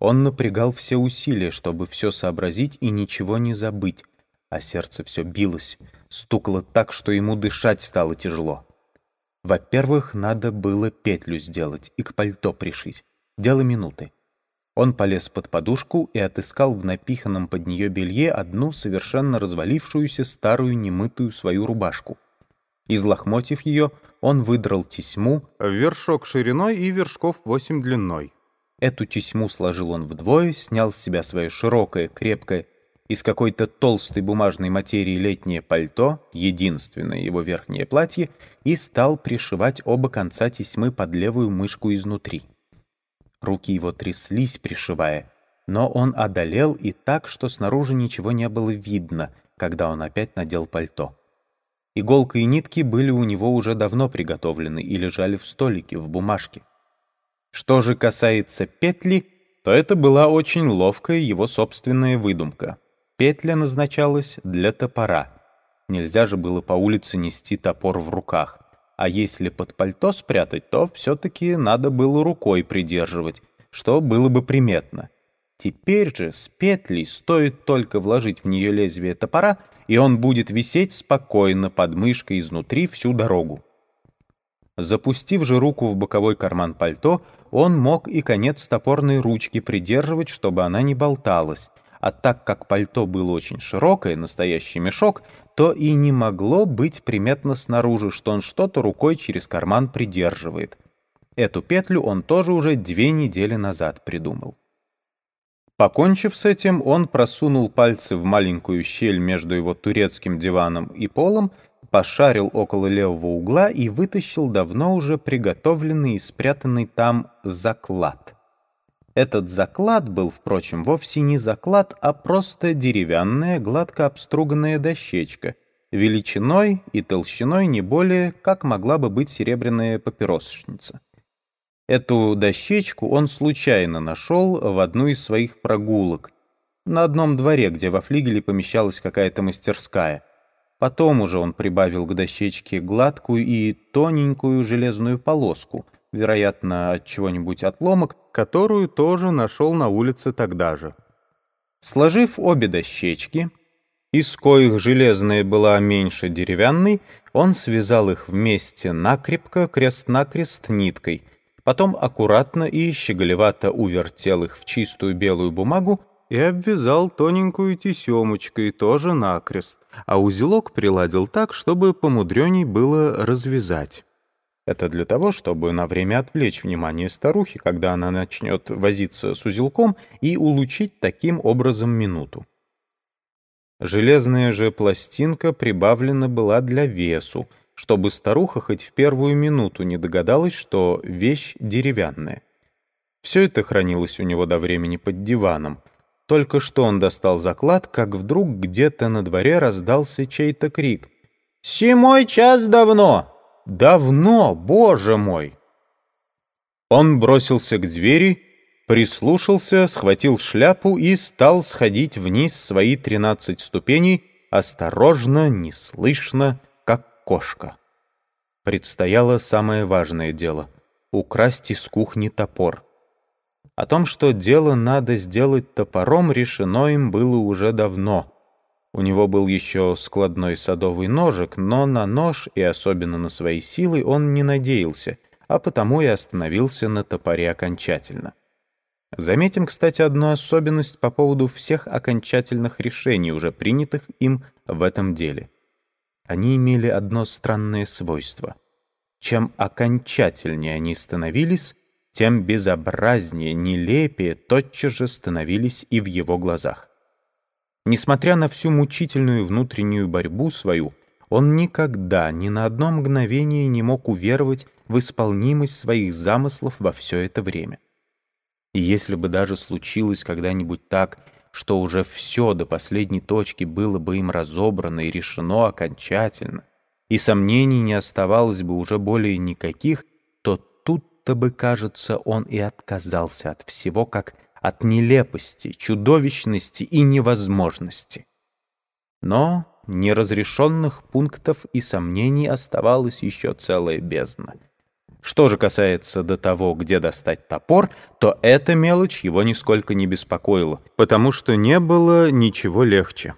Он напрягал все усилия, чтобы все сообразить и ничего не забыть, а сердце все билось, стукало так, что ему дышать стало тяжело. Во-первых, надо было петлю сделать и к пальто пришить. Дело минуты. Он полез под подушку и отыскал в напиханном под нее белье одну совершенно развалившуюся старую немытую свою рубашку. Из лохмотьев ее он выдрал тесьму, вершок шириной и вершков восемь длиной. Эту тесьму сложил он вдвое, снял с себя свое широкое, крепкое, из какой-то толстой бумажной материи летнее пальто, единственное его верхнее платье, и стал пришивать оба конца тесьмы под левую мышку изнутри. Руки его тряслись, пришивая, но он одолел и так, что снаружи ничего не было видно, когда он опять надел пальто. Иголка и нитки были у него уже давно приготовлены и лежали в столике, в бумажке. Что же касается петли, то это была очень ловкая его собственная выдумка. Петля назначалась для топора. Нельзя же было по улице нести топор в руках. А если под пальто спрятать, то все-таки надо было рукой придерживать, что было бы приметно. Теперь же с петлей стоит только вложить в нее лезвие топора, и он будет висеть спокойно под мышкой изнутри всю дорогу. Запустив же руку в боковой карман пальто, он мог и конец топорной ручки придерживать, чтобы она не болталась, а так как пальто было очень широкое, настоящий мешок, то и не могло быть приметно снаружи, что он что-то рукой через карман придерживает. Эту петлю он тоже уже две недели назад придумал. Покончив с этим, он просунул пальцы в маленькую щель между его турецким диваном и полом, пошарил около левого угла и вытащил давно уже приготовленный и спрятанный там заклад. Этот заклад был, впрочем, вовсе не заклад, а просто деревянная, гладко обструганная дощечка, величиной и толщиной не более, как могла бы быть серебряная папиросочница. Эту дощечку он случайно нашел в одну из своих прогулок, на одном дворе, где во флигеле помещалась какая-то мастерская — Потом уже он прибавил к дощечке гладкую и тоненькую железную полоску, вероятно, от чего-нибудь отломок, которую тоже нашел на улице тогда же. Сложив обе дощечки, из коих железная была меньше деревянной, он связал их вместе накрепко, крест-накрест ниткой, потом аккуратно и щеголевато увертел их в чистую белую бумагу и обвязал тоненькую тесемочкой, тоже накрест, а узелок приладил так, чтобы помудреней было развязать. Это для того, чтобы на время отвлечь внимание старухи, когда она начнет возиться с узелком, и улучшить таким образом минуту. Железная же пластинка прибавлена была для весу, чтобы старуха хоть в первую минуту не догадалась, что вещь деревянная. Все это хранилось у него до времени под диваном, только что он достал заклад, как вдруг где-то на дворе раздался чей-то крик. «Семой час давно! Давно, боже мой!» Он бросился к двери, прислушался, схватил шляпу и стал сходить вниз свои тринадцать ступеней, осторожно, неслышно, как кошка. Предстояло самое важное дело — украсть из кухни топор. О том, что дело надо сделать топором, решено им было уже давно. У него был еще складной садовый ножик, но на нож и особенно на свои силы он не надеялся, а потому и остановился на топоре окончательно. Заметим, кстати, одну особенность по поводу всех окончательных решений, уже принятых им в этом деле. Они имели одно странное свойство. Чем окончательнее они становились, тем безобразнее, нелепее тотчас же становились и в его глазах. Несмотря на всю мучительную внутреннюю борьбу свою, он никогда, ни на одно мгновение не мог уверовать в исполнимость своих замыслов во все это время. И если бы даже случилось когда-нибудь так, что уже все до последней точки было бы им разобрано и решено окончательно, и сомнений не оставалось бы уже более никаких, будто бы, кажется, он и отказался от всего, как от нелепости, чудовищности и невозможности. Но неразрешенных пунктов и сомнений оставалась еще целая бездна. Что же касается до того, где достать топор, то эта мелочь его нисколько не беспокоила. Потому что не было ничего легче.